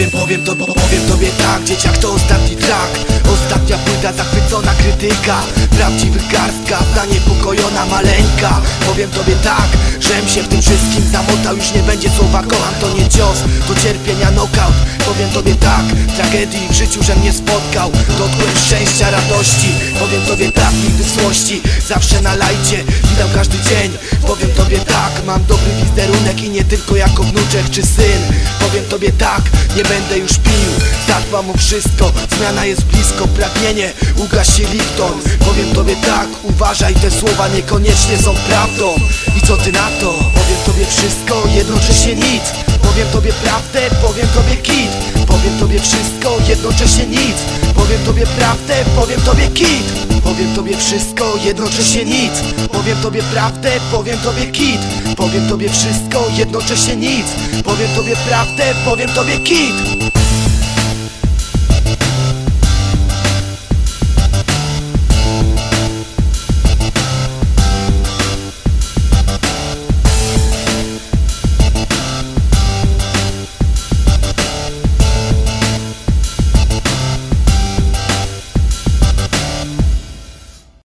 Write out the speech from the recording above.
Powiem, powiem to, powiem tobie tak Dzieciak to ostatni track Ostatnia płyta, zachwycona krytyka Prawdziwych garstka, zaniepokojona maleńka. Powiem tobie tak, żem się w tym wszystkim zamotał Już nie będzie słowa kocham, to nie cios To cierpienia knockout. Powiem tobie tak, tragedii w życiu, żem nie spotkał. Dotkłem szczęścia, radości Powiem tobie tak, nigdy złości. Zawsze na lajcie, widał każdy dzień. Powiem tobie tak, mam dobry wizerunek I nie tylko jako wnuczek czy syn. Powiem tobie tak, nie będę już pił. Zadbam o wszystko, zmiana jest blisko Pragnienie, ugaś się Lipton. Powiem tobie tak, uważaj te słowa Niekoniecznie są prawdą co ty na to? Powiem tobie wszystko, jednocześnie nic. Powiem tobie prawdę, powiem tobie kit. Powiem tobie wszystko, jednocześnie nic. Powiem tobie prawdę, powiem tobie kit. Powiem tobie wszystko, jednocześnie nic. Powiem tobie prawdę, powiem tobie kit. Powiem tobie wszystko, jednocześnie nic. Powiem tobie prawdę, powiem tobie kit